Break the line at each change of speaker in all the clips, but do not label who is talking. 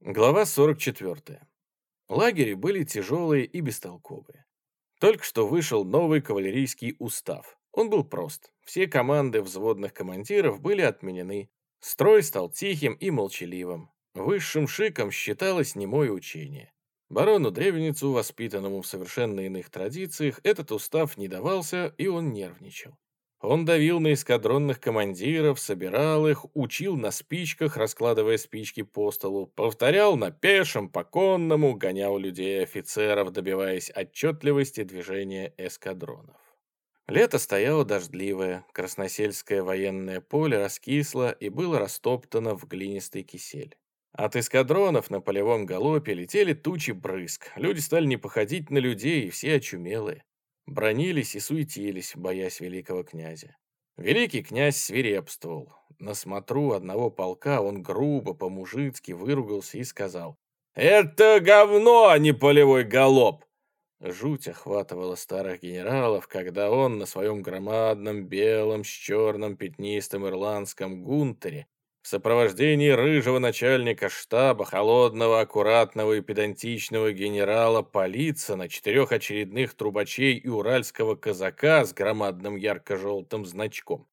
Глава 44. Лагеря были тяжелые и бестолковые. Только что вышел новый кавалерийский устав. Он был прост. Все команды взводных командиров были отменены. Строй стал тихим и молчаливым. Высшим шиком считалось немое учение. Барону Древницу, воспитанному в совершенно иных традициях, этот устав не давался, и он нервничал. Он давил на эскадронных командиров, собирал их, учил на спичках, раскладывая спички по столу, повторял на пешем, по конному, гонял людей и офицеров, добиваясь отчетливости движения эскадронов. Лето стояло дождливое, красносельское военное поле раскисло и было растоптано в глинистый кисель. От эскадронов на полевом галопе летели тучи брызг, люди стали не походить на людей, и все очумелые бронились и суетились, боясь великого князя. Великий князь свирепствовал. На смотру одного полка он грубо, по-мужицки выругался и сказал «Это говно, а не полевой галоп!» Жуть охватывала старых генералов, когда он на своем громадном белом с черным пятнистым ирландском гунтере в сопровождении рыжего начальника штаба, холодного, аккуратного и педантичного генерала Полицына, четырех очередных трубачей и уральского казака с громадным ярко-желтым значком,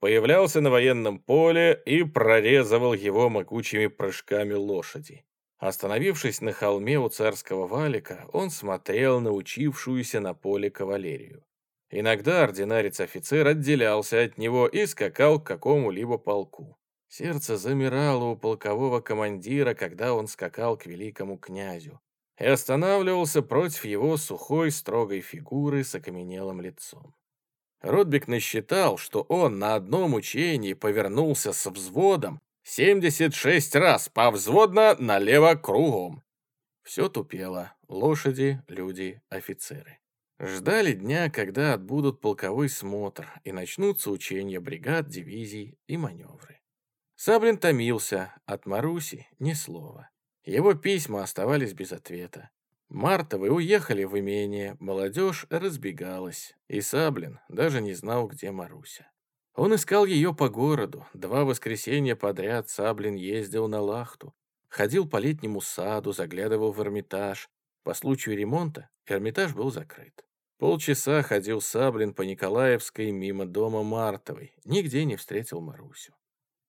появлялся на военном поле и прорезывал его могучими прыжками лошади. Остановившись на холме у царского валика, он смотрел на учившуюся на поле кавалерию. Иногда ординарец-офицер отделялся от него и скакал к какому-либо полку. Сердце замирало у полкового командира, когда он скакал к великому князю, и останавливался против его сухой, строгой фигуры с окаменелым лицом. Ротбик насчитал, что он на одном учении повернулся с взводом 76 раз, повзводно налево кругом. Все тупело. Лошади, люди, офицеры. Ждали дня, когда отбудут полковой смотр и начнутся учения бригад, дивизий и маневры. Саблин томился, от Маруси ни слова. Его письма оставались без ответа. Мартовы уехали в имение, молодежь разбегалась, и Саблин даже не знал, где Маруся. Он искал ее по городу, два воскресенья подряд Саблин ездил на Лахту, ходил по летнему саду, заглядывал в Эрмитаж. По случаю ремонта Эрмитаж был закрыт. Полчаса ходил Саблин по Николаевской мимо дома Мартовой, нигде не встретил Марусю.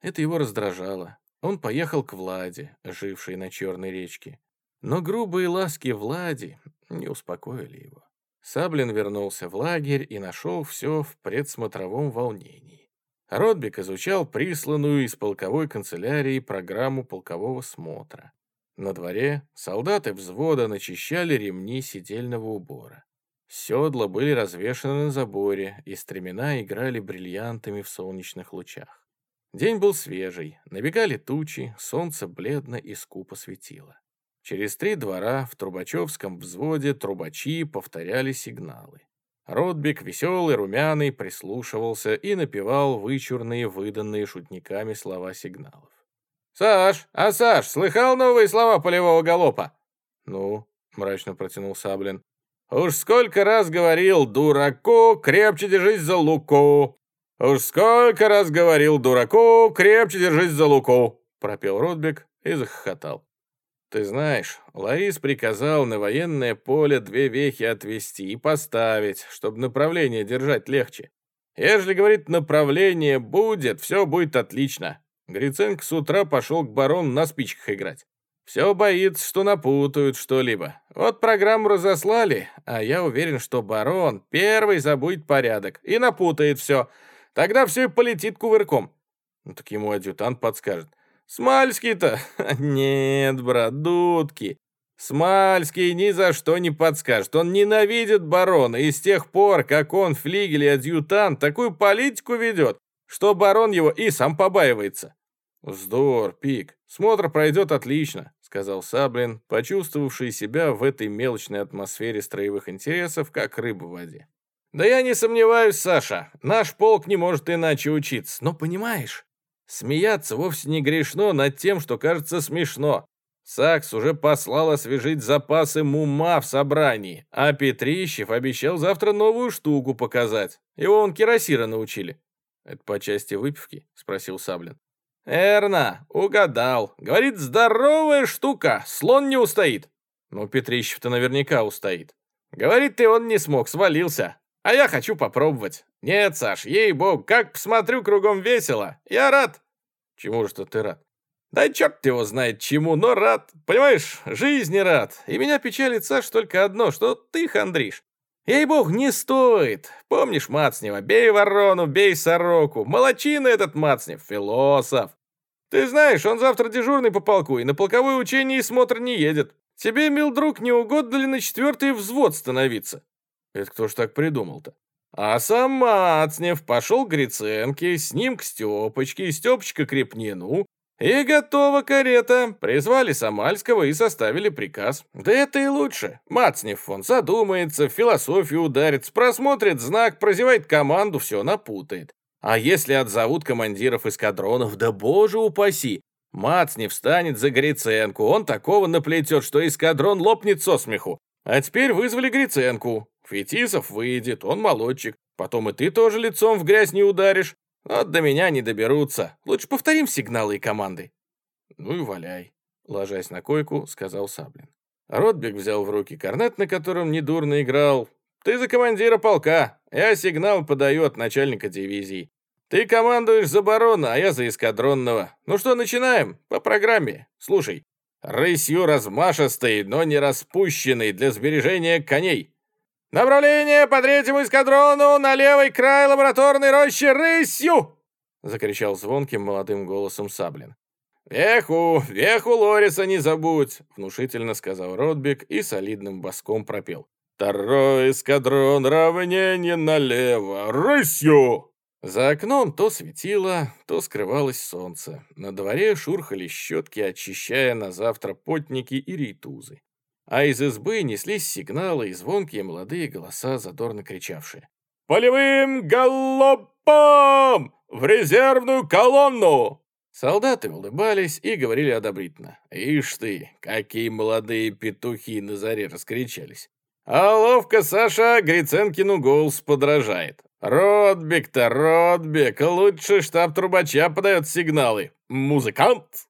Это его раздражало. Он поехал к Владе, жившей на Черной речке. Но грубые ласки Влади не успокоили его. Саблин вернулся в лагерь и нашел все в предсмотровом волнении. Ротбик изучал присланную из полковой канцелярии программу полкового смотра. На дворе солдаты взвода начищали ремни сидельного убора. Седла были развешаны на заборе, и стремена играли бриллиантами в солнечных лучах. День был свежий, набегали тучи, солнце бледно и скупо светило. Через три двора в Трубачевском взводе трубачи повторяли сигналы. Ротбик, веселый, румяный, прислушивался и напевал вычурные, выданные шутниками слова сигналов. «Саш, а Саш, слыхал новые слова полевого галопа?» «Ну», — мрачно протянул Саблин. «Уж сколько раз говорил, дураку, крепче держись за луку. «Уж сколько раз говорил дураку, крепче держись за луку!» пропел Ротбек и захохотал. «Ты знаешь, Ларис приказал на военное поле две вехи отвести и поставить, чтобы направление держать легче. Ежели, говорит, направление будет, все будет отлично. Гриценко с утра пошел к барону на спичках играть. Все боится, что напутают что-либо. Вот программу разослали, а я уверен, что барон первый забудет порядок и напутает все». Тогда все и полетит кувырком. Ну так ему адъютант подскажет. Смальский-то? Нет, брат, дудки. Смальский ни за что не подскажет. Он ненавидит барона, и с тех пор, как он флигель и адъютант, такую политику ведет, что барон его и сам побаивается. «Вздор, Пик, смотр пройдет отлично», — сказал Саблин, почувствовавший себя в этой мелочной атмосфере строевых интересов, как рыба в воде. «Да я не сомневаюсь, Саша, наш полк не может иначе учиться. Но понимаешь, смеяться вовсе не грешно над тем, что кажется смешно. Сакс уже послал освежить запасы мума в собрании, а Петрищев обещал завтра новую штуку показать. Его он кирасира научили». «Это по части выпивки?» — спросил Саблин. «Эрна, угадал. Говорит, здоровая штука, слон не устоит». «Ну, Петрищев-то наверняка устоит». «Говорит, ты он не смог, свалился. А я хочу попробовать. Нет, Саш, ей-бог, как посмотрю, кругом весело. Я рад». «Чему же ты рад?» «Да черт его знает чему, но рад. Понимаешь, жизни рад. И меня печалит, Саш, только одно, что ты хандришь. Ей-бог, не стоит. Помнишь Мацнева? Бей ворону, бей сороку. Молочина этот Мацнев, философ. Ты знаешь, он завтра дежурный по полку и на полковое учение и смотр не едет. Тебе, мил друг, не угодно ли на четвертый взвод становиться? Это кто ж так придумал-то? А сам Мацнев пошел к Гриценке, с ним к Степочке, Степочка к Репнину, и готова карета. Призвали Самальского и составили приказ. Да это и лучше. Мацнев он задумается, в философию ударится, просмотрит знак, прозевает команду, все напутает. А если отзовут командиров эскадронов, да боже упаси, Мацнев станет за Гриценку, он такого наплетет, что эскадрон лопнет со смеху. А теперь вызвали Гриценку. Фетисов выйдет, он молодчик. Потом и ты тоже лицом в грязь не ударишь. Вот до меня не доберутся. Лучше повторим сигналы и команды». «Ну и валяй», — ложась на койку, сказал Саблин. Ротбек взял в руки корнет, на котором недурно играл. «Ты за командира полка. Я сигнал подаю от начальника дивизии. Ты командуешь за барона, а я за эскадронного. Ну что, начинаем? По программе. Слушай. Рысью размашистой, но не распущенной для сбережения коней. «Направление по третьему эскадрону на левый край лабораторной рощи рысью!» — закричал звонким молодым голосом Саблин. «Веху, веху Лориса не забудь!» — внушительно сказал Ротбек и солидным боском пропел. «Второй эскадрон, равнение налево, рысью!» За окном то светило, то скрывалось солнце. На дворе шурхали щетки, очищая на завтра потники и рейтузы а из избы неслись сигналы и звонкие молодые голоса, задорно кричавшие. «Полевым галопом! В резервную колонну!» Солдаты улыбались и говорили одобрительно. «Ишь ты, какие молодые петухи на заре раскричались!» А ловко Саша Гриценкину голос подражает. «Ротбек-то, Ротбек, лучший штаб трубача подает сигналы. Музыкант!»